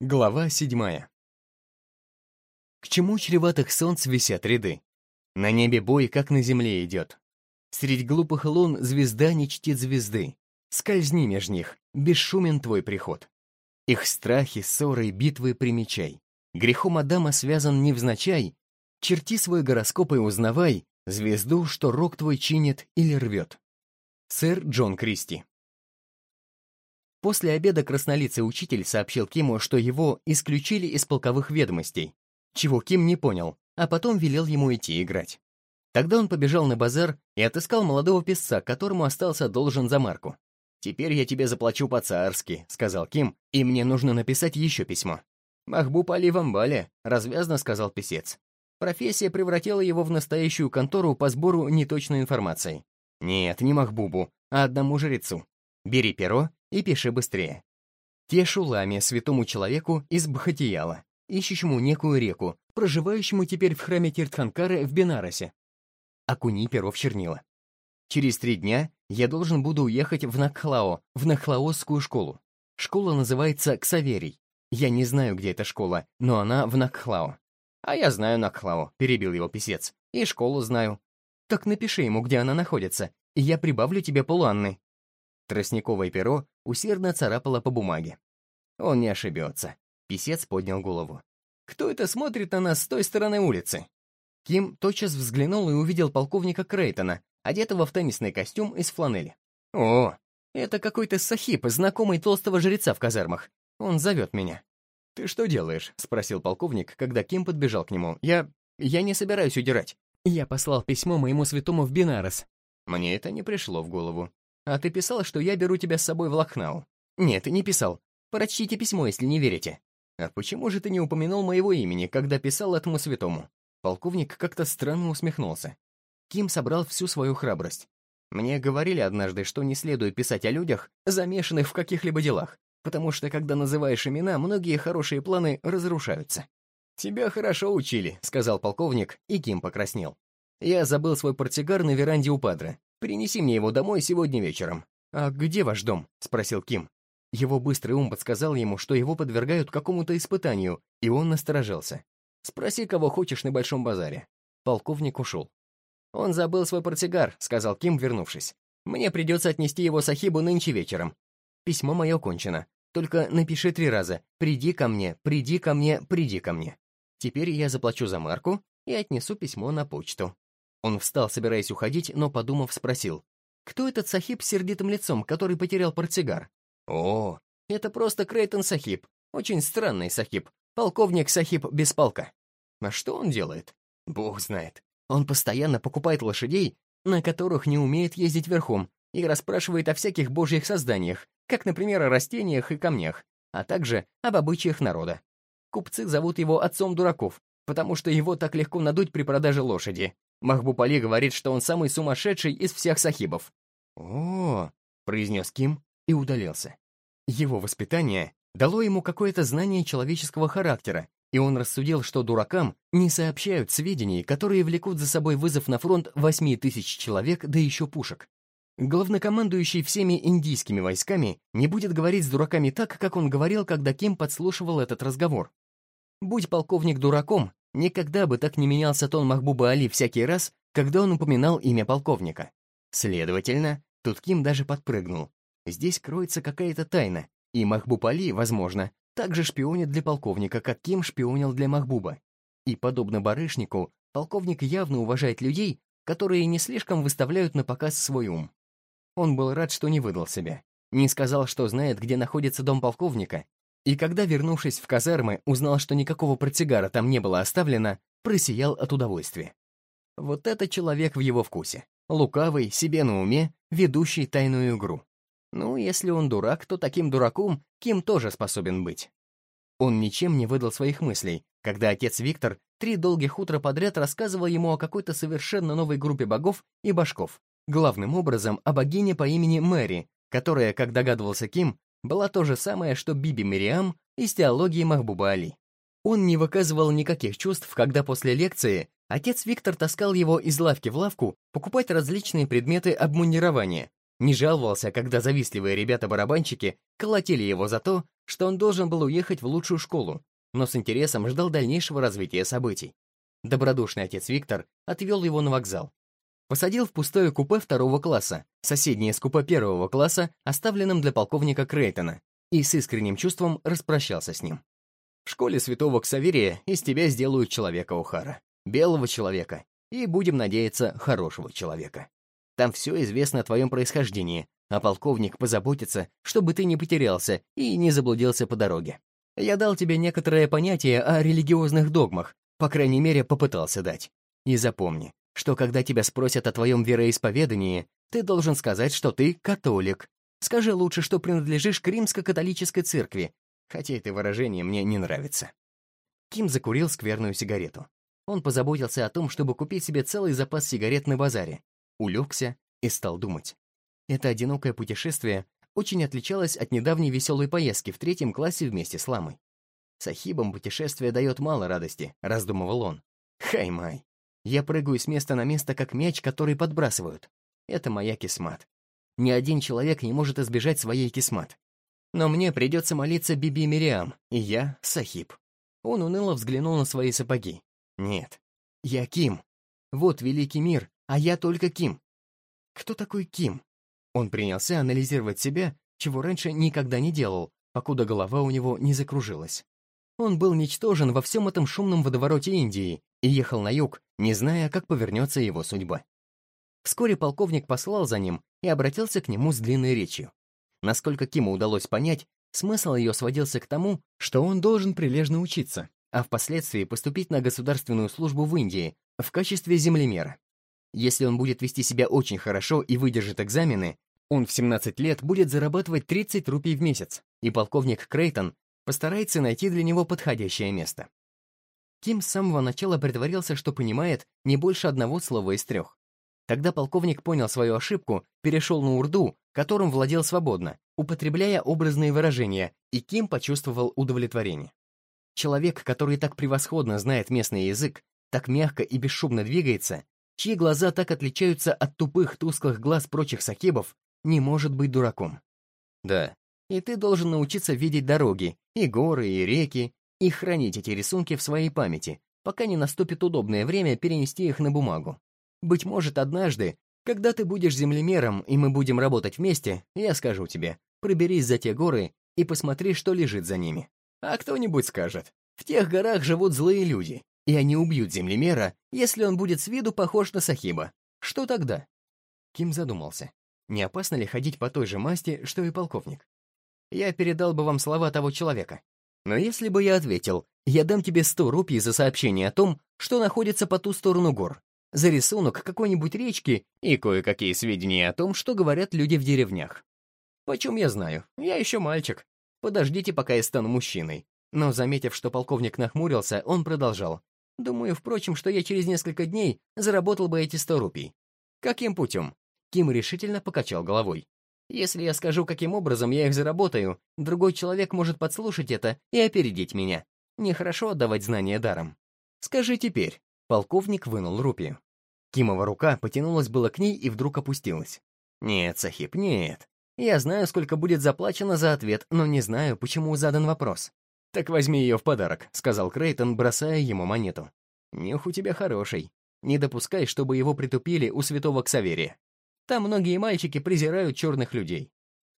Глава седьмая. К чему чреватых солнц висят ряды? На небе бой, как на земле идет. Средь глупых лун звезда не чтит звезды. Скользни меж них, бесшумен твой приход. Их страхи, ссоры, битвы примечай. Грехом Адама связан невзначай. Черти свой гороскоп и узнавай звезду, что рог твой чинит или рвет. Сэр Джон Кристи. После обеда краснолицый учитель сообщил Киму, что его исключили из полковых ведомостей, чего Ким не понял, а потом велел ему идти играть. Тогда он побежал на базар и отыскал молодого писца, которому остался должен за марку. «Теперь я тебе заплачу по-царски», — сказал Ким, «и мне нужно написать еще письмо». «Махбуб Али в амбале», — развязно сказал писец. Профессия превратила его в настоящую контору по сбору неточной информации. Нет, не Махбубу, а одному жрецу. Бери перо и пиши быстрее. Тешу ламе, святому человеку из Бхатияла, ищущему некую реку, проживающему теперь в храме Тиртханкары в Бенаросе. Окуни перо в чернила. Через три дня я должен буду уехать в Накхлао, в Нахлаосскую школу. Школа называется Ксаверий. Я не знаю, где эта школа, но она в Накхлао. А я знаю Накхлао, перебил его писец. И школу знаю. Так напиши ему, где она находится, и я прибавлю тебе полуанны. Тростниковое перо усердно царапало по бумаге. Он не ошибется. Писец поднял голову. «Кто это смотрит на нас с той стороны улицы?» Ким тотчас взглянул и увидел полковника Крейтона, одетого в теннисный костюм из фланели. «О, это какой-то сахиб, знакомый толстого жреца в казармах. Он зовет меня». «Ты что делаешь?» — спросил полковник, когда Ким подбежал к нему. «Я... я не собираюсь удирать. Я послал письмо моему святому в Бинарес». Мне это не пришло в голову. А ты писал, что я беру тебя с собой в Лахнау? Нет, не писал. Прочтите письмо, если не верите. А почему же ты не упомянул моего имени, когда писал этому святому? Полковник как-то странно усмехнулся. Ким собрал всю свою храбрость. Мне говорили однажды, что не следует писать о людях, замешанных в каких-либо делах, потому что, когда называешь имена, многие хорошие планы разрушаются. «Тебя хорошо учили», — сказал полковник, и Ким покраснел. «Я забыл свой портсигар на веранде у Падре. Принеси мне его домой сегодня вечером». «А где ваш дом?» — спросил Ким. Его быстрый ум подсказал ему, что его подвергают какому-то испытанию, и он насторожился. «Спроси, кого хочешь на Большом базаре». Полковник ушел. «Он забыл свой портсигар», — сказал Ким, вернувшись. «Мне придется отнести его Сахибу нынче вечером. Письмо мое кончено. Только напиши три раза «Приди ко мне, приди ко мне, приди ко мне». Теперь я заплачу за марку и отнесу письмо на почту. Он встал, собираясь уходить, но, подумав, спросил. «Кто этот Сахиб с сердитым лицом, который потерял портсигар?» «О, это просто Крейтон Сахиб. Очень странный Сахиб. Полковник Сахиб без полка». «А что он делает?» «Бог знает. Он постоянно покупает лошадей, на которых не умеет ездить верхом, и расспрашивает о всяких божьих созданиях, как, например, о растениях и камнях, а также об обычаях народа. Купцы зовут его отцом дураков, потому что его так легко надуть при продаже лошади. Махбуб Али говорит, что он самый сумасшедший из всех сахибов. О, произнес Ким и удалился. Его воспитание дало ему какое-то знание человеческого характера, и он рассудил, что дуракам не сообщают сведений, которые влекут за собой вызов на фронт 8 тысяч человек, да еще пушек. Главнокомандующий всеми индийскими войсками не будет говорить с дураками так, как он говорил, когда Ким подслушивал этот разговор. Будь полковник дураком, Никогда бы так не менялся тон Махбуба Али всякий раз, когда он упоминал имя полковника. Следовательно, тут Ким даже подпрыгнул. Здесь кроется какая-то тайна, и Махбуб Али, возможно, также шпионит для полковника, как Ким шпионил для Махбуба. И, подобно барышнику, полковник явно уважает людей, которые не слишком выставляют на показ свой ум. Он был рад, что не выдал себя. Не сказал, что знает, где находится дом полковника, и когда, вернувшись в казармы, узнал, что никакого портсигара там не было оставлено, просиял от удовольствия. Вот это человек в его вкусе. Лукавый, себе на уме, ведущий тайную игру. Ну, если он дурак, то таким дураком Ким тоже способен быть. Он ничем не выдал своих мыслей, когда отец Виктор три долгих утра подряд рассказывал ему о какой-то совершенно новой группе богов и башков, главным образом о богине по имени Мэри, которая, как догадывался Ким, была то же самое, что Биби Мириам из теологии Махбуба Али. Он не выказывал никаких чувств, когда после лекции отец Виктор таскал его из лавки в лавку покупать различные предметы обмундирования, не жаловался, когда завистливые ребята-барабанщики колотили его за то, что он должен был уехать в лучшую школу, но с интересом ждал дальнейшего развития событий. Добродушный отец Виктор отвел его на вокзал. Посадил в пустое купе второго класса, соседнее с купе первого класса, оставленным для полковника Крейтона, и с искренним чувством распрощался с ним. В школе святого Ксаверия из тебя сделают человека Ухара. Белого человека. И, будем надеяться, хорошего человека. Там все известно о твоем происхождении, а полковник позаботится, чтобы ты не потерялся и не заблудился по дороге. Я дал тебе некоторое понятие о религиозных догмах, по крайней мере, попытался дать. И запомни, что когда тебя спросят о твоем вероисповедании, ты должен сказать, что ты католик. Скажи лучше, что принадлежишь к римско-католической церкви, хотя это выражение мне не нравится. Ким закурил скверную сигарету. Он позаботился о том, чтобы купить себе целый запас сигарет на базаре, улегся и стал думать. Это одинокое путешествие очень отличалось от недавней веселой поездки в третьем классе вместе с Ламой. Сахибам путешествие дает мало радости, раздумывал он. Хай-май. Я прыгаю с места на место, как мяч, который подбрасывают. Это моя кисмат. Ни один человек не может избежать своей кисмат. Но мне придется молиться Биби Мириам, и я — Сахиб. Он уныло взглянул на свои сапоги. Нет, я Ким. Вот великий мир, а я только Ким. Кто такой Ким? Он принялся анализировать себя, чего раньше никогда не делал, покуда голова у него не закружилась. Он был ничтожен во всем этом шумном водовороте Индии и ехал на юг, не зная, как повернется его судьба. Вскоре полковник послал за ним и обратился к нему с длинной речью. Насколько Киму удалось понять, смысл ее сводился к тому, что он должен прилежно учиться, а впоследствии поступить на государственную службу в Индии в качестве землемера. Если он будет вести себя очень хорошо и выдержит экзамены, он в 17 лет будет зарабатывать 30 рупий в месяц, и полковник Крейтон постарается найти для него подходящее место. Ким с самого начала притворился, что понимает не больше одного слова из трех. Тогда полковник понял свою ошибку, перешел на урду, которым владел свободно, употребляя образные выражения, и Ким почувствовал удовлетворение. Человек, который так превосходно знает местный язык, так мягко и бесшумно двигается, чьи глаза так отличаются от тупых, тусклых глаз прочих сахибов, не может быть дураком. Да, и ты должен научиться видеть дороги, и горы, и реки, и хранить эти рисунки в своей памяти, пока не наступит удобное время перенести их на бумагу. Быть может, однажды, когда ты будешь землемером, и мы будем работать вместе, я скажу тебе, проберись за те горы и посмотри, что лежит за ними. А кто-нибудь скажет, в тех горах живут злые люди, и они убьют землемера, если он будет с виду похож на Сахиба. Что тогда? Ким задумался. Не опасно ли ходить по той же масти, что и полковник? Я передал бы вам слова того человека. Но если бы я ответил, я дам тебе сто рупий за сообщение о том, что находится по ту сторону гор, за рисунок какой-нибудь речки и кое-какие сведения о том, что говорят люди в деревнях. Почем я знаю? Я еще мальчик. Подождите, пока я стану мужчиной. Но, заметив, что полковник нахмурился, он продолжал. Думаю, впрочем, что я через несколько дней заработал бы эти сто рупий. Каким путем? Ким решительно покачал головой. Если я скажу, каким образом я их заработаю, другой человек может подслушать это и опередить меня. Нехорошо отдавать знания даром. Скажи теперь. Полковник вынул рупию. Кимова рука потянулась было к ней и вдруг опустилась. Нет, Сахиб, нет. Я знаю, сколько будет заплачено за ответ, но не знаю, почему задан вопрос. «Так возьми ее в подарок», — сказал Крейтон, бросая ему монету. «Нюх у тебя хороший. Не допускай, чтобы его притупили у святого Ксаверия. Там многие мальчики презирают черных людей.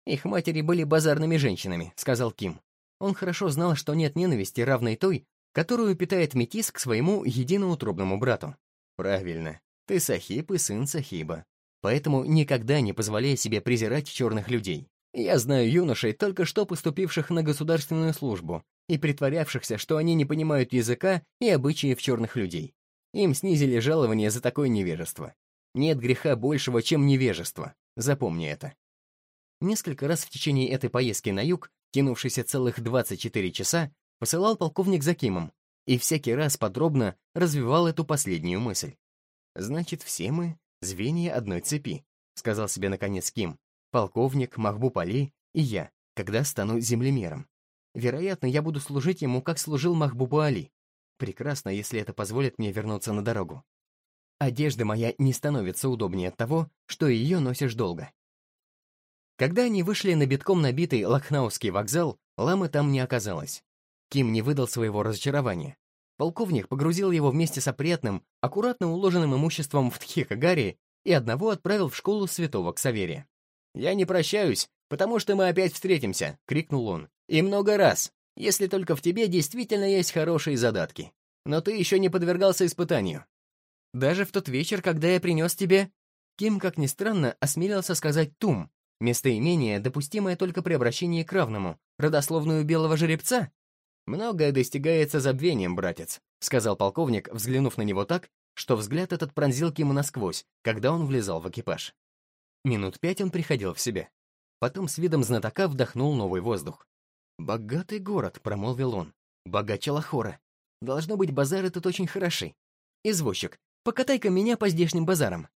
Их матери были базарными женщинами», — сказал Ким. Он хорошо знал, что нет ненависти, равной той, которую питает метис к своему единоутробному брату. «Правильно. Ты Сахиб и сын Сахиба. Поэтому никогда не позволяй себе презирать черных людей. Я знаю юношей, только что поступивших на государственную службу и притворявшихся, что они не понимают языка и обычаев черных людей. Им снизили жалование за такое невежество. Нет греха большего, чем невежество. Запомни это. Несколько раз в течение этой поездки на юг, тянувшейся целых 24 часа, посылал полковник за Кимом, и всякий раз подробно развивал эту последнюю мысль. Значит, все мы — звенья одной цепи, сказал себе наконец Ким, полковник, Махбуб Али и я, когда стану землемером. Вероятно, я буду служить ему, как служил Махбубу Али. Прекрасно, если это позволит мне вернуться на дорогу. Одежда моя не становится удобнее от того, что ее носишь долго. Когда они вышли на битком набитый Лакхнауский вокзал, ламы там не оказалось. Ким не выдал своего разочарования. Полковник погрузил его вместе с опрятным, аккуратно уложенным имуществом в Тхикагари и одного отправил в школу святого Ксаверия. «Я не прощаюсь, потому что мы опять встретимся», — крикнул он. «И много раз, если только в тебе действительно есть хорошие задатки. Но ты еще не подвергался испытанию». «Даже в тот вечер, когда я принес тебе...» Ким, как ни странно, осмелился сказать «тум», местоимение, допустимое только при обращении к равному, родословную белого жеребца. «Многое достигается забвением, братец», — сказал полковник, взглянув на него так, что взгляд этот пронзил Киму насквозь, когда он влезал в экипаж. Минут пять он приходил в себя. Потом с видом знатока вдохнул новый воздух. «Богатый город», — промолвил он. «Богаче Лахора. Должно быть, базары тут очень хороши. Извозчик, покатай-ка меня по здешним базарам.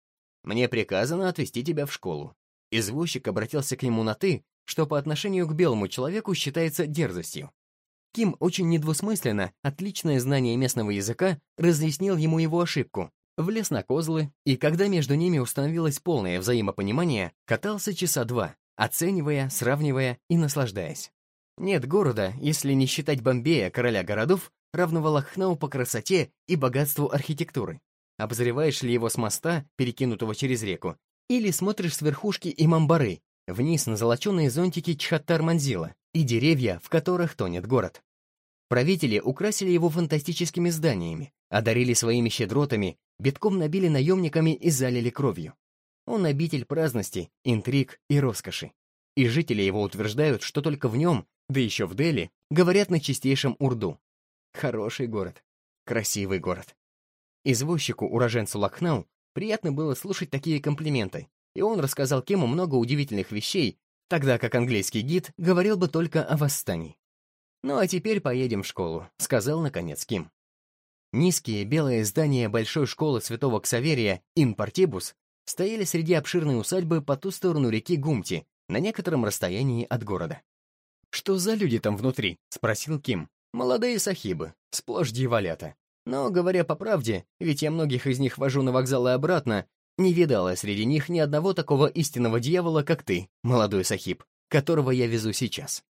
Мне приказано отвезти тебя в школу». Извозчик обратился к нему на «ты», что по отношению к белому человеку считается дерзостью. Ким очень недвусмысленно, отличное знание местного языка, разъяснил ему его ошибку, влез на козлы, и когда между ними установилось полное взаимопонимание, катался часа два, оценивая, сравнивая и наслаждаясь. Нет города, если не считать Бомбея, короля городов, равного Лахнау по красоте и богатству архитектуры. Обозреваешь ли его с моста, перекинутого через реку, или смотришь с верхушки Имамбары, вниз на золоченые зонтики Чхаттар-Манзила и деревья, в которых тонет город. Правители украсили его фантастическими зданиями, одарили своими щедротами, битком набили наемниками и залили кровью. Он обитель праздности, интриг и роскоши. И жители его утверждают, что только в нем, да еще в Дели, говорят на чистейшем урду. Хороший город. Красивый город. Извозчику, уроженцу Лакхнау, приятно было слушать такие комплименты, и он рассказал Кему много удивительных вещей, тогда как английский гид говорил бы только о восстании. «Ну а теперь поедем в школу», — сказал наконец Ким. Низкие белые здания большой школы святого Ксаверия Инпартибус стояли среди обширной усадьбы по ту сторону реки Гумти, на некотором расстоянии от города. «Что за люди там внутри?» — спросил Ким. «Молодые сахибы, сплошь дьяволята. Но, говоря по правде, ведь я многих из них вожу на вокзал и обратно, не видала среди них ни одного такого истинного дьявола, как ты, молодой сахиб, которого я везу сейчас».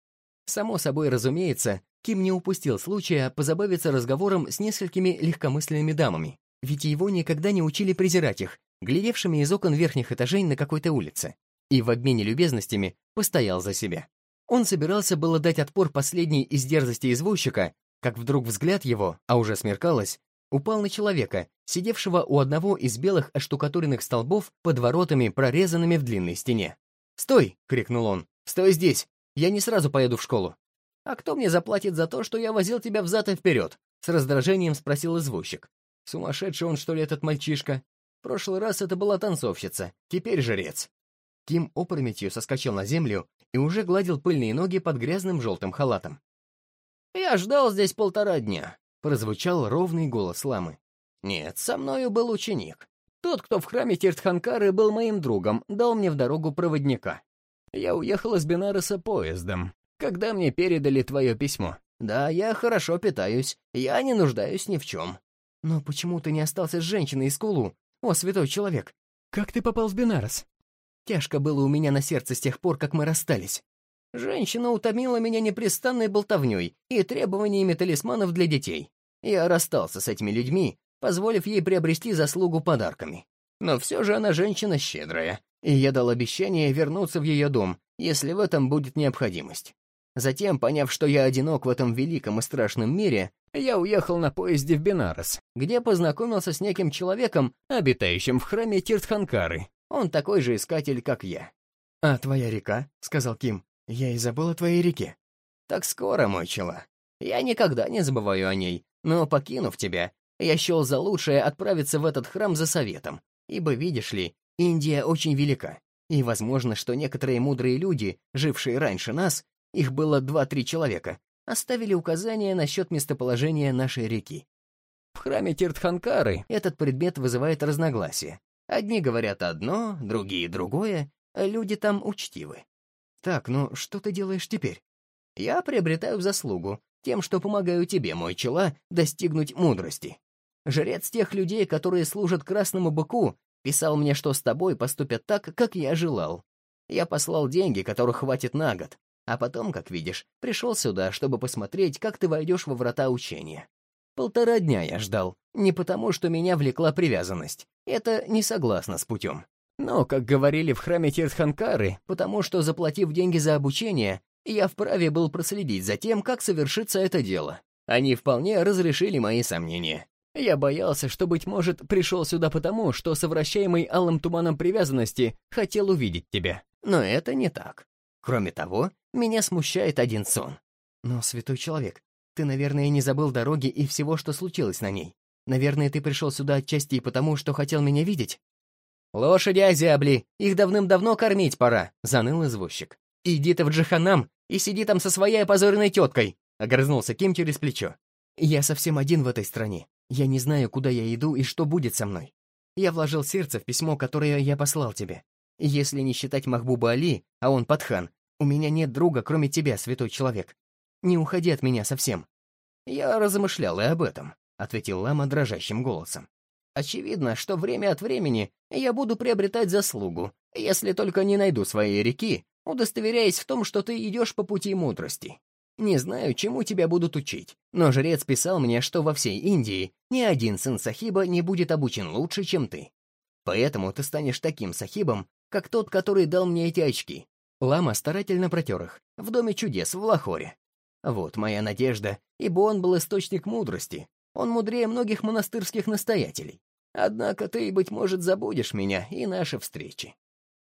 Само собой разумеется, Ким не упустил случая позабавиться разговором с несколькими легкомысленными дамами, ведь его никогда не учили презирать их, глядевшими из окон верхних этажей на какой-то улице, и в обмене любезностями постоял за себя. Он собирался было дать отпор последней из дерзости извозчика, как вдруг взгляд его, а уже смеркалось, упал на человека, сидевшего у одного из белых оштукатуренных столбов под воротами, прорезанными в длинной стене. «Стой!» — крикнул он. «Стой здесь! Я не сразу поеду в школу». «А кто мне заплатит за то, что я возил тебя взад и вперед?» — с раздражением спросил извозчик. «Сумасшедший он, что ли, этот мальчишка? В прошлый раз это была танцовщица, теперь жрец». Ким опрометью соскочил на землю и уже гладил пыльные ноги под грязным желтым халатом. «Я ждал здесь полтора дня», — прозвучал ровный голос ламы. «Нет, со мною был ученик. Тот, кто в храме Тиртханкары был моим другом, дал мне в дорогу проводника. Я уехал из Бенареса поездом, когда мне передали твое письмо. Да, я хорошо питаюсь, я не нуждаюсь ни в чем. Но почему ты не остался с женщиной из Кулу? О, святой человек! Как ты попал в Бенарес? Тяжко было у меня на сердце с тех пор, как мы расстались. Женщина утомила меня непрестанной болтовней и требованиями талисманов для детей. Я расстался с этими людьми, позволив ей приобрести заслугу подарками. Но все же она женщина щедрая, и я дал обещание вернуться в ее дом, если в этом будет необходимость. Затем, поняв, что я одинок в этом великом и страшном мире, я уехал на поезде в Бенарес, где познакомился с неким человеком, обитающим в храме Тиртханкары. Он такой же искатель, как я. «А твоя река?» — сказал Ким. «Я и забыл о твоей реке». «Так скоро, мой чела. Я никогда не забываю о ней, но, покинув тебя, я счел за лучшее отправиться в этот храм за советом, ибо, видишь ли, Индия очень велика, и возможно, что некоторые мудрые люди, жившие раньше нас, их было два-три человека, оставили указания насчет местоположения нашей реки. В храме Тиртханкары этот предмет вызывает разногласия. Одни говорят одно, другие другое, а люди там учтивы. Так, ну что ты делаешь теперь? Я приобретаю заслугу тем, что помогаю тебе, мой чела, достигнуть мудрости. Жрец тех людей, которые служат красному быку, Писал мне, что с тобой поступят так, как я желал. Я послал деньги, которых хватит на год, а потом, как видишь, пришел сюда, чтобы посмотреть, как ты войдешь во врата учения. Полтора дня я ждал, не потому, что меня влекла привязанность. Это не согласно с путем. Но, как говорили в храме Тиртханкары, потому что, заплатив деньги за обучение, я вправе был проследить за тем, как совершится это дело. Они вполне разрешили мои сомнения. Я боялся, что, быть может, пришел сюда потому, что совращаемый алым туманом привязанности хотел увидеть тебя. Но это не так. Кроме того, меня смущает один сон. Но, святой человек, ты, наверное, не забыл дороги и всего, что случилось на ней. Наверное, ты пришел сюда отчасти и потому, что хотел меня видеть? «Лошади озябли, их давным-давно кормить пора», — заныл извозчик. «Иди ты в Джаханам и сиди там со своей опозоренной теткой», — огрызнулся Ким через плечо. «Я совсем один в этой стране. Я не знаю, куда я иду и что будет со мной. Я вложил сердце в письмо, которое я послал тебе. Если не считать Махбуба Али, а он Патхан, у меня нет друга, кроме тебя, святой человек. Не уходи от меня совсем». «Я размышлял и об этом», — ответил Лама дрожащим голосом. Очевидно, что время от времени я буду приобретать заслугу, если только не найду своей реки, удостоверяясь в том, что ты идешь по пути мудрости. Не знаю, чему тебя будут учить, но жрец писал мне, что во всей Индии ни один сын сахиба не будет обучен лучше, чем ты. Поэтому ты станешь таким сахибом, как тот, который дал мне эти очки. Лама старательно протер их, в Доме чудес в Лахоре. Вот моя надежда, ибо он был источник мудрости, он мудрее многих монастырских настоятелей. Однако ты, быть может, забудешь меня и наши встречи.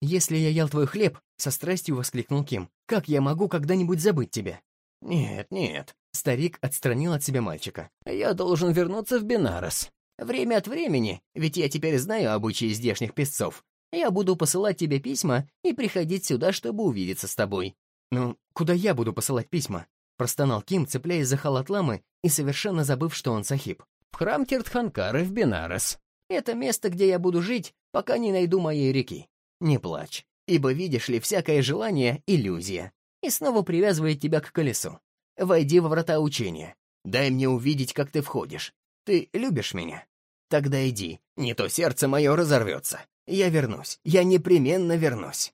«Если я ел твой хлеб», — со страстью воскликнул Ким, «как я могу когда-нибудь забыть тебя?» «Нет, нет», — старик отстранил от себя мальчика. «Я должен вернуться в Бенарос. Время от времени, ведь я теперь знаю обычаи здешних песцов, я буду посылать тебе письма и приходить сюда, чтобы увидеться с тобой». «Ну, куда я буду посылать письма?» Простонал Ким, цепляясь за халат ламы и совершенно забыв, что он сахиб. «В храм Тиртханкары в Бенарес. Это место, где я буду жить, пока не найду моей реки. Не плачь, ибо, видишь ли, всякое желание — иллюзия, и снова привязывает тебя к колесу. Войди во врата учения. Дай мне увидеть, как ты входишь. Ты любишь меня? Тогда иди, не то сердце мое разорвется. Я вернусь, я непременно вернусь».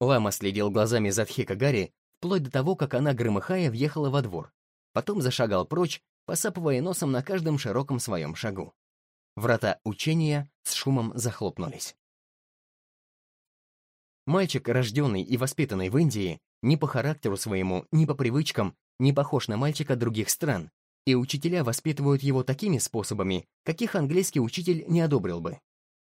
Лама следил глазами за Тхикагари, вплоть до того, как она, громыхая, въехала во двор. Потом зашагал прочь, посапывая носом на каждом широком своем шагу. Врата учения с шумом захлопнулись. Мальчик, рожденный и воспитанный в Индии, ни по характеру своему, ни по привычкам, не похож на мальчика других стран, и учителя воспитывают его такими способами, каких английский учитель не одобрил бы.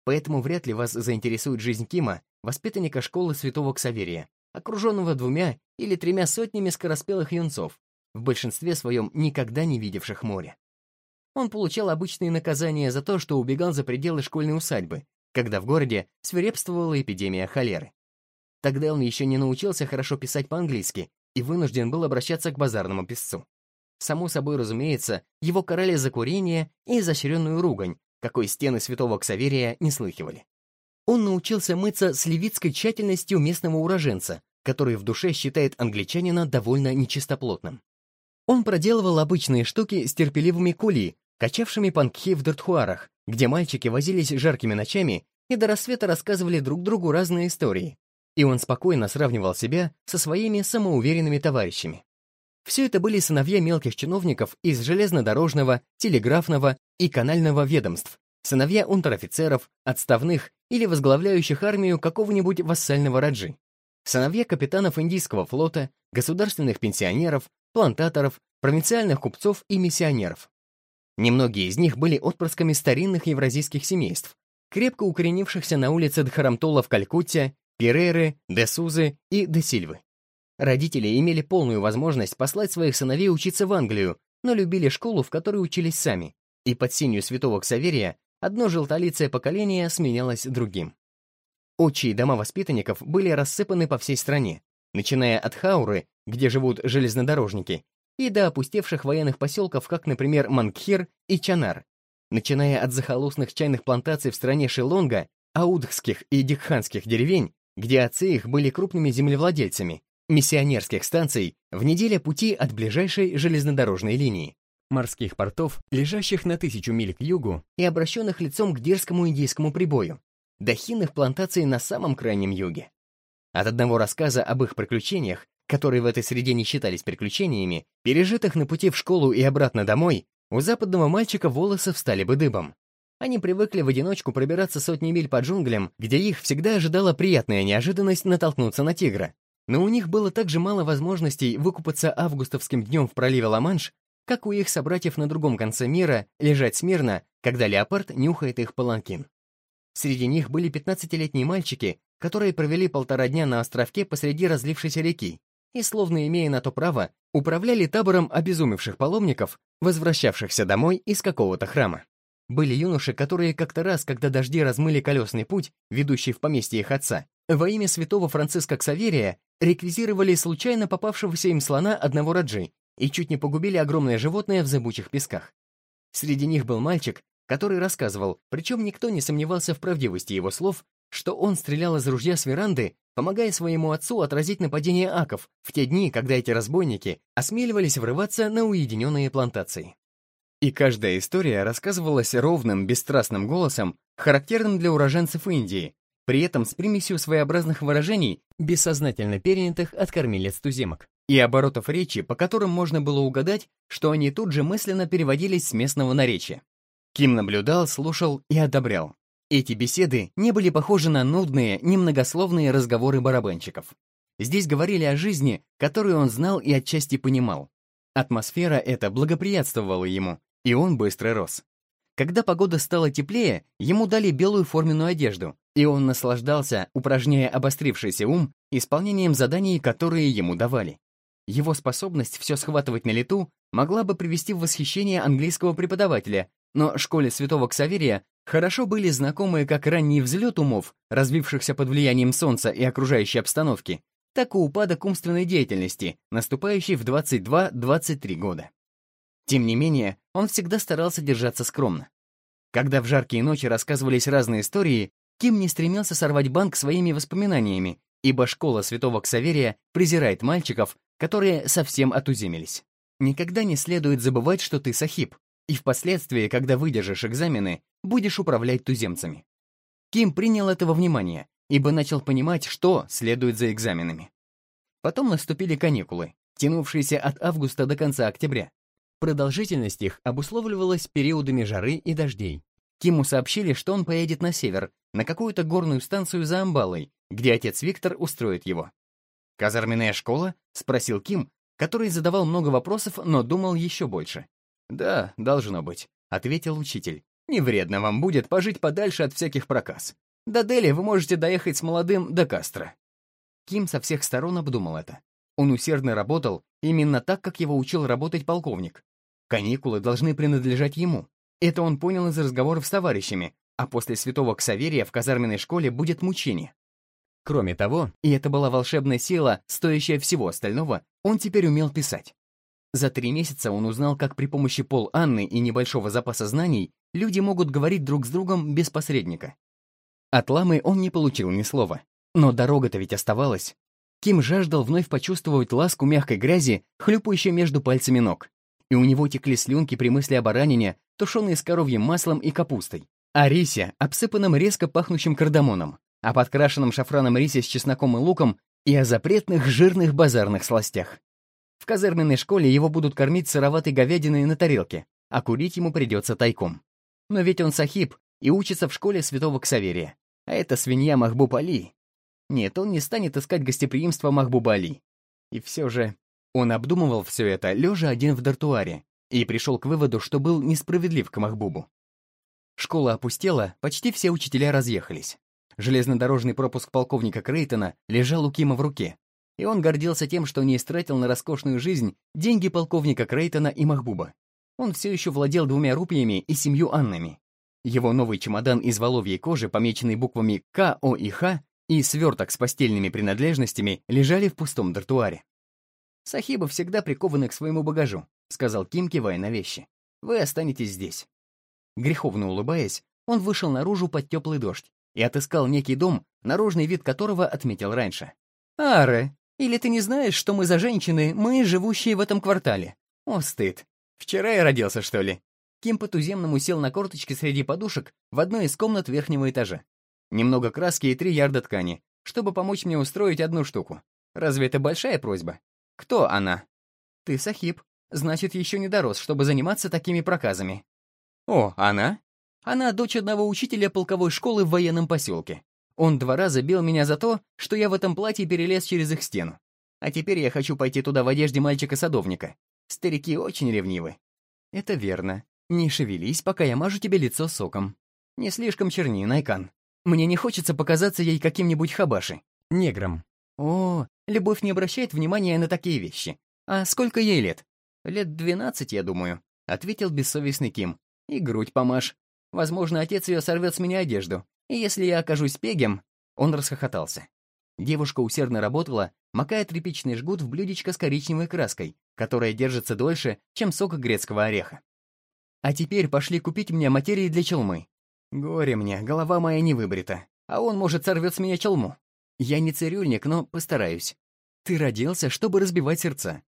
Поэтому вряд ли вас заинтересует жизнь Кима, воспитанника школы Святого Ксаверия, окруженного двумя или тремя сотнями скороспелых юнцов, в большинстве своем никогда не видевших море. Он получал обычные наказания за то, что убегал за пределы школьной усадьбы, когда в городе свирепствовала эпидемия холеры. Тогда он еще не научился хорошо писать по-английски и вынужден был обращаться к базарному писцу. Само собой разумеется, его карали за курение и изощренную ругань, какой стены святого Ксаверия не слыхивали. Он научился мыться с левицкой тщательностью местного уроженца, который в душе считает англичанина довольно нечистоплотным. Он проделывал обычные штуки с терпеливыми кули, качавшими панкхи в дартхуарах, где мальчики возились жаркими ночами и до рассвета рассказывали друг другу разные истории. И он спокойно сравнивал себя со своими самоуверенными товарищами. Все это были сыновья мелких чиновников из железнодорожного, телеграфного и канального ведомств, сыновья унтер-офицеров, отставных или возглавляющих армию какого-нибудь вассального раджи, сыновья капитанов индийского флота, государственных пенсионеров, плантаторов, провинциальных купцов и миссионеров. Немногие из них были отпрысками старинных евразийских семейств, крепко укоренившихся на улице Дхарамтола в Калькутте, Переры, Десузы и Десильвы. Родители имели полную возможность послать своих сыновей учиться в Англию, но любили школу, в которой учились сами, и под сенью святого Ксаверия одно желтолицее поколение сменялось другим. Отчие дома воспитанников были рассыпаны по всей стране, начиная от Хауры, где живут железнодорожники, и до опустевших военных поселков, как, например, Мангхир и Чанар, начиная от захолустных чайных плантаций в стране Шилонга, аудхских и дикханских деревень, где отцы их были крупными землевладельцами, миссионерских станций в неделе пути от ближайшей железнодорожной линии морских портов, лежащих на тысячу миль к югу и обращенных лицом к дерзкому индийскому прибою, до хинных плантаций на самом крайнем юге. От одного рассказа об их приключениях, которые в этой среде не считались приключениями, пережитых на пути в школу и обратно домой, у западного мальчика волосы встали бы дыбом. Они привыкли в одиночку пробираться сотни миль по джунглям, где их всегда ожидала приятная неожиданность натолкнуться на тигра. Но у них было так же мало возможностей выкупаться августовским днем в проливе Ла-Манш, как у их собратьев на другом конце мира лежать смирно, когда леопард нюхает их паланкин. Среди них были 15-летние мальчики, которые провели полтора дня на островке посреди разлившейся реки и, словно имея на то право, управляли табором обезумевших паломников, возвращавшихся домой из какого-то храма. Были юноши, которые как-то раз, когда дожди размыли колесный путь, ведущий в поместье их отца, во имя святого Франциска Ксаверия реквизировали случайно попавшегося им слона одного раджи и чуть не погубили огромное животное в зыбучих песках. Среди них был мальчик, который рассказывал, причем никто не сомневался в правдивости его слов, что он стрелял из ружья с веранды, помогая своему отцу отразить нападение аков в те дни, когда эти разбойники осмеливались врываться на уединенные плантации. И каждая история рассказывалась ровным, бесстрастным голосом, характерным для уроженцев Индии, при этом с примесью своеобразных выражений, бессознательно перенятых от кормилец туземок, и оборотов речи, по которым можно было угадать, что они тут же мысленно переводились с местного наречия. Ким наблюдал, слушал и одобрял. Эти беседы не были похожи на нудные, немногословные разговоры барабанщиков. Здесь говорили о жизни, которую он знал и отчасти понимал. Атмосфера эта благоприятствовала ему, и он быстро рос. Когда погода стала теплее, ему дали белую форменную одежду, и он наслаждался, упражняя обострившийся ум, исполнением заданий, которые ему давали. Его способность все схватывать на лету могла бы привести в восхищение английского преподавателя, но школе святого Ксаверия хорошо были знакомы как ранний взлет умов, развившихся под влиянием солнца и окружающей обстановки, так и упадок умственной деятельности, наступающий в 22-23 года. Тем не менее, он всегда старался держаться скромно. Когда в жаркие ночи рассказывались разные истории, Ким не стремился сорвать банк своими воспоминаниями, ибо школа святого Ксаверия презирает мальчиков, которые совсем отуземились. Никогда не следует забывать, что ты сахиб, и впоследствии, когда выдержишь экзамены, будешь управлять туземцами. Ким принял этого внимания, ибо начал понимать, что следует за экзаменами. Потом наступили каникулы, тянувшиеся от августа до конца октября. Продолжительность их обусловливалась периодами жары и дождей. Киму сообщили, что он поедет на север, на какую-то горную станцию за Амбалой, где отец Виктор устроит его. «Казарменная школа?» — спросил Ким, который задавал много вопросов, но думал еще больше. «Да, должно быть», — ответил учитель. «Не вредно вам будет пожить подальше от всяких проказ. До Дели вы можете доехать с молодым до Кастро». Ким со всех сторон обдумал это. Он усердно работал именно так, как его учил работать полковник. Каникулы должны принадлежать ему. Это он понял из разговоров с товарищами, а после святого Ксаверия в казарменной школе будет мучение. Кроме того, и это была волшебная сила, стоящая всего остального, он теперь умел писать. За три месяца он узнал, как при помощи Пол Анны и небольшого запаса знаний люди могут говорить друг с другом без посредника. От ламы он не получил ни слова. Но дорога-то ведь оставалась. Ким жаждал вновь почувствовать ласку мягкой грязи, хлюпающей между пальцами ног. И у него текли слюнки при мысли о баранине, тушеной с коровьим маслом и капустой. О рисе, обсыпанном резко пахнущим кардамоном, о подкрашенном шафраном рисе с чесноком и луком и о запретных жирных базарных сластях. В казарменной школе его будут кормить сыроватой говядиной на тарелке, а курить ему придется тайком. Но ведь он сахиб и учится в школе святого Ксаверия. А это свинья Махбуб Али. Нет, он не станет искать гостеприимства Махбуба Али. И все же он обдумывал все это, лежа один в дартуаре, и пришел к выводу, что был несправедлив к Махбубу. Школа опустела, почти все учителя разъехались. Железнодорожный пропуск полковника Крейтона лежал у Кима в руке, и он гордился тем, что не истратил на роскошную жизнь деньги полковника Крейтона и Махбуба. Он все еще владел двумя рупиями и семью Аннами. Его новый чемодан из воловьей кожи, помеченный буквами К, О и Х, и сверток с постельными принадлежностями лежали в пустом дартуаре. «Сахибы всегда прикованы к своему багажу», — сказал Ким, кивая на вещи. «Вы останетесь здесь». Греховно улыбаясь, он вышел наружу под теплый дождь и отыскал некий дом, наружный вид которого отметил раньше. «Аре, или ты не знаешь, что мы за женщины, мы, живущие в этом квартале? О, стыд. Вчера я родился, что ли?» Ким по-туземному сел на корточки среди подушек в одной из комнат верхнего этажа. Немного краски и три ярда ткани. чтобы помочь мне устроить одну штуку. Разве это большая просьба? Кто она? Ты Сахиб. Значит, еще не дорос, чтобы заниматься такими проказами. О, она? Она дочь одного учителя полковой школы в военном поселке. Он два раза бил меня за то, что я в этом платье перелез через их стену. А теперь я хочу пойти туда в одежде мальчика-садовника. Старики очень ревнивы. Это верно. Не шевелись, пока я мажу тебе лицо соком. Не слишком черни, Найкан. Мне не хочется показаться ей каким-нибудь хабаши, негром. О, любовь не обращает внимания на такие вещи. А сколько ей лет? Лет двенадцать, я думаю, ответил бессовестный Ким. И грудь помажь. Возможно, отец ее сорвет с меня одежду. И если я окажусь пегем... Он расхохотался. Девушка усердно работала, макая тряпичный жгут в блюдечко с коричневой краской, которая держится дольше, чем сок грецкого ореха. А теперь пошли купить мне материи для челмы. Горе мне, голова моя не выбрита, а он, может, сорвет с меня челму. Я не цирюльник, но постараюсь. Ты родился, чтобы разбивать сердца.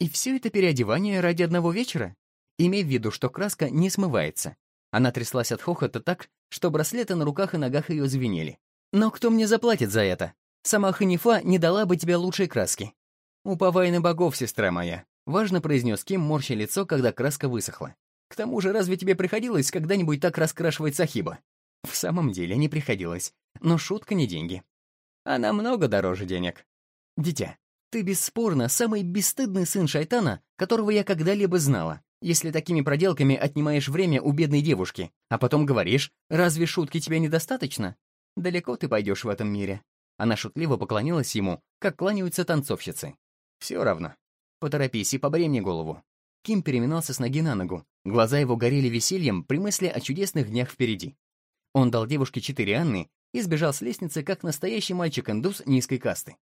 И все это переодевание ради одного вечера? Имей в виду, что краска не смывается. Она тряслась от хохота так, что браслеты на руках и ногах ее звенели. Но кто мне заплатит за это? Сама Ханифа не дала бы тебе лучшей краски. Уповай на богов, сестра моя. Важно произнес Ким, морща лицо, когда краска высохла. К тому же, разве тебе приходилось когда-нибудь так раскрашивать Сахиба? В самом деле не приходилось. Но шутка не деньги. Она много дороже денег. Дитя, ты бесспорно самый бесстыдный сын шайтана, которого я когда-либо знала, если такими проделками отнимаешь время у бедной девушки, а потом говоришь, разве шутки тебе недостаточно? Далеко ты пойдешь в этом мире. Она шутливо поклонилась ему, как кланяются танцовщицы. Все равно. Поторопись и побрей мне голову. Ким переминался с ноги на ногу. Глаза его горели весельем при мысли о чудесных днях впереди. Он дал девушке четыре Анны и сбежал с лестницы, как настоящий мальчик-индус низкой касты.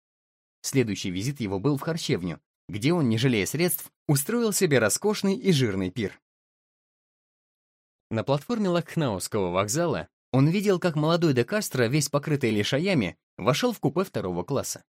Следующий визит его был в харчевню, где он, не жалея средств, устроил себе роскошный и жирный пир. На платформе Лакхнаусского вокзала он видел, как молодой де Кастро, весь покрытый лишаями, вошел в купе второго класса.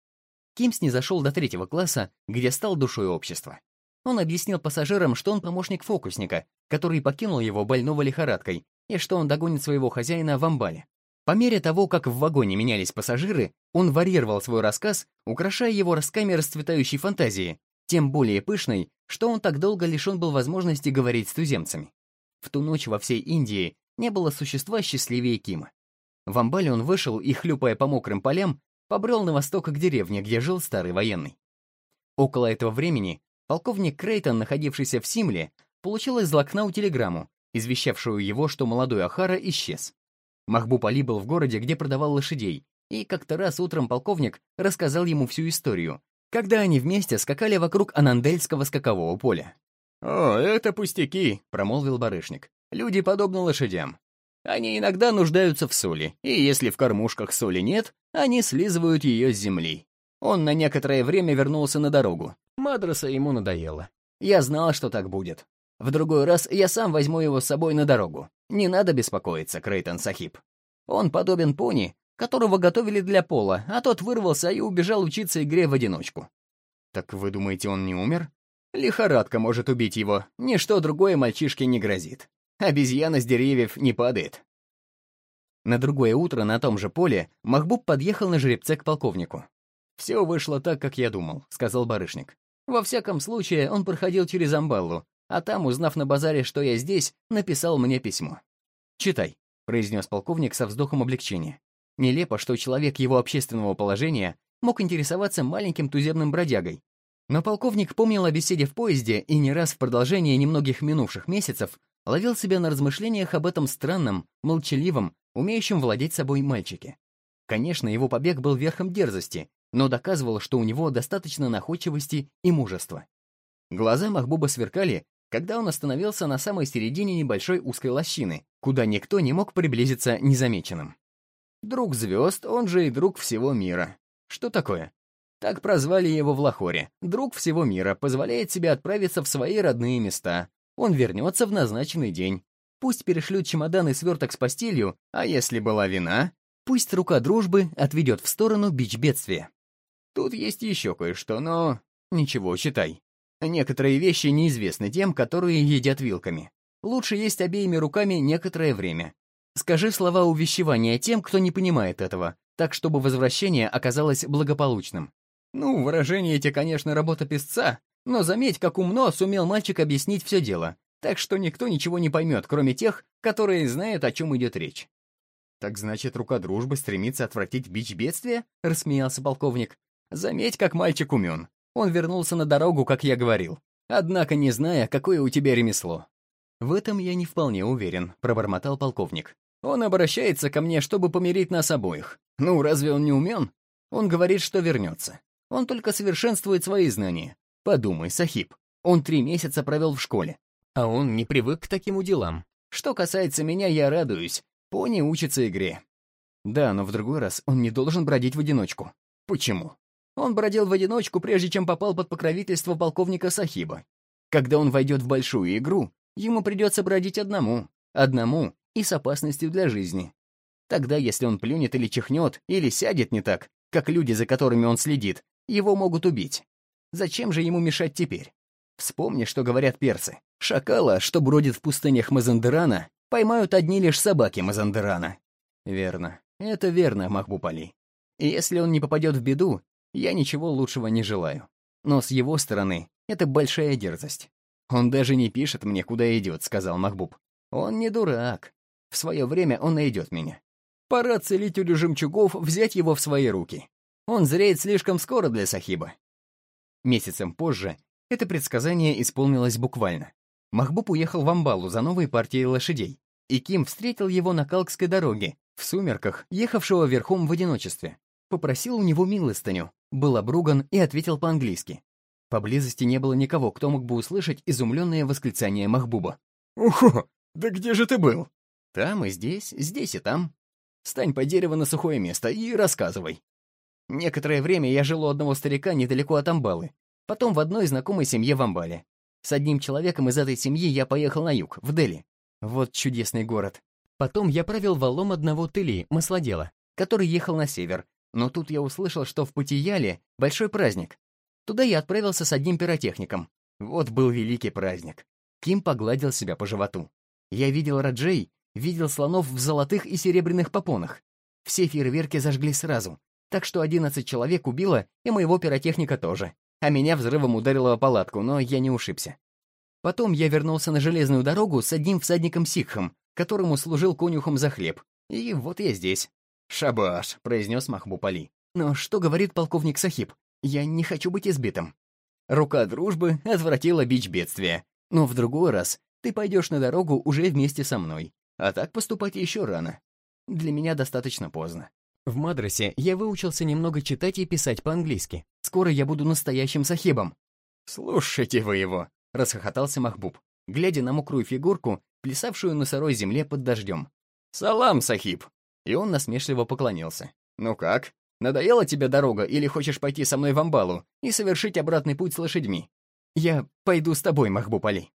Кимс не зашел до третьего класса, где стал душой общества. Он объяснил пассажирам, что он помощник фокусника, который покинул его больного лихорадкой, и что он догонит своего хозяина в амбале. По мере того, как в вагоне менялись пассажиры, он варьировал свой рассказ, украшая его ростками расцветающей фантазии, тем более пышной, что он так долго лишен был возможности говорить с туземцами. В ту ночь во всей Индии не было существа счастливее Кима. В амбале он вышел и, хлюпая по мокрым полям, побрел на восток к деревне, где жил старый военный. Около этого времени Полковник Крейтон, находившийся в Симле, получил из Лакнау телеграмму, извещавшую его, что молодой Ахара исчез. Махбуб Али был в городе, где продавал лошадей, и как-то раз утром полковник рассказал ему всю историю, когда они вместе скакали вокруг Анандельского скакового поля. «О, это пустяки», — промолвил барышник. «Люди подобны лошадям. Они иногда нуждаются в соли, и если в кормушках соли нет, они слизывают ее с земли. Он на некоторое время вернулся на дорогу, Мадраса ему надоело. Я знал, что так будет. В другой раз я сам возьму его с собой на дорогу. Не надо беспокоиться, Крейтон Сахиб. Он подобен пони, которого готовили для пола, а тот вырвался и убежал учиться игре в одиночку. Так вы думаете, он не умер? Лихорадка может убить его, ничто другое мальчишке не грозит. Обезьяна с деревьев не падает. На другое утро на том же поле Махбуб подъехал на жеребце к полковнику. «Все вышло так, как я думал», — сказал барышник. Во всяком случае, он проходил через Амбаллу, а там, узнав на базаре, что я здесь, написал мне письмо. «Читай», — произнес полковник со вздохом облегчения. Нелепо, что человек его общественного положения мог интересоваться маленьким туземным бродягой. Но полковник помнил о беседе в поезде и не раз в продолжении немногих минувших месяцев ловил себя на размышлениях об этом странном, молчаливом, умеющем владеть собой мальчике. Конечно, его побег был верхом дерзости, но доказывал, что у него достаточно находчивости и мужества. Глаза Махбуба сверкали, когда он остановился на самой середине небольшой узкой лощины, куда никто не мог приблизиться незамеченным. Друг звезд, он же и друг всего мира. Что такое? Так прозвали его в Лахоре. Друг всего мира позволяет себе отправиться в свои родные места. Он вернется в назначенный день. Пусть перешлют чемодан и сверток с постелью, а если была вина, пусть рука дружбы отведет в сторону бич бедствия. Тут есть еще кое-что, но... Ничего, читай. Некоторые вещи неизвестны тем, которые едят вилками. Лучше есть обеими руками некоторое время. Скажи слова увещевания тем, кто не понимает этого, так чтобы возвращение оказалось благополучным. Ну, выражение эти, конечно, работа писца, но заметь, как умно сумел мальчик объяснить все дело, так что никто ничего не поймет, кроме тех, которые знают, о чем идет речь. «Так значит, рука дружбы стремится отвратить бич бедствия?» — рассмеялся полковник. «Заметь, как мальчик умен. Он вернулся на дорогу, как я говорил. Однако не зная, какое у тебя ремесло». «В этом я не вполне уверен», — пробормотал полковник. «Он обращается ко мне, чтобы помирить нас обоих. Ну, разве он не умен? Он говорит, что вернется. Он только совершенствует свои знания. Подумай, Сахиб, он три месяца провел в школе, а он не привык к таким делам. Что касается меня, я радуюсь. Пони учится игре. Да, но в другой раз он не должен бродить в одиночку. Почему? Он бродил в одиночку, прежде чем попал под покровительство полковника Сахиба. Когда он войдет в большую игру, ему придется бродить одному, одному и с опасностью для жизни. Тогда, если он плюнет или чихнет, или сядет не так, как люди, за которыми он следит, его могут убить. Зачем же ему мешать теперь? Вспомни, что говорят персы. Шакала, что бродит в пустынях Мазандерана, поймают одни лишь собаки Мазандерана. Верно. Это верно, Махбуб Али. И если он не попадет в беду, я ничего лучшего не желаю. Но с его стороны это большая дерзость. Он даже не пишет мне, куда идет, сказал Махбуб. Он не дурак. В свое время он найдет меня. Пора целителю жемчугов взять его в свои руки. Он зреет слишком скоро для Сахиба. Месяцем позже это предсказание исполнилось буквально. Махбуб уехал в Амбалу за новой партией лошадей, и Ким встретил его на Калкской дороге, в сумерках, ехавшего верхом в одиночестве. Попросил у него милостыню, был обруган и ответил по-английски. Поблизости не было никого, кто мог бы услышать изумленное восклицание Махбуба. «Ого, да где же ты был?» «Там и здесь, здесь и там. Стань по дереву на сухое место и рассказывай». Некоторое время я жил у одного старика недалеко от Амбалы, потом в одной знакомой семье в Амбале. С одним человеком из этой семьи я поехал на юг, в Дели. Вот чудесный город. Потом я провел валом одного тыли, маслодела, который ехал на север. Но тут я услышал, что в Путияле большой праздник. Туда я отправился с одним пиротехником. Вот был великий праздник. Ким погладил себя по животу. Я видел Раджей, видел слонов в золотых и серебряных попонах. Все фейерверки зажгли сразу, так что 11 человек убило, и моего пиротехника тоже. А меня взрывом ударило в палатку, но я не ушибся. Потом я вернулся на железную дорогу с одним всадником Сикхом, которому служил конюхом за хлеб. И вот я здесь. «Шабаш», — произнес Махбуб Али. «Но что говорит полковник Сахиб? Я не хочу быть избитым». Рука дружбы отвратила бич бедствия. Но в другой раз ты пойдешь на дорогу уже вместе со мной. А так поступать еще рано. Для меня достаточно поздно. В Мадрасе я выучился немного читать и писать по-английски. Скоро я буду настоящим сахибом». «Слушайте вы его», — расхохотался Махбуб, глядя на мокрую фигурку, плясавшую на сырой земле под дождем. «Салам, сахиб!» И он насмешливо поклонился. «Ну как? Надоела тебе дорога или хочешь пойти со мной в Амбалу и совершить обратный путь с лошадьми?» «Я пойду с тобой, Махбуб Али».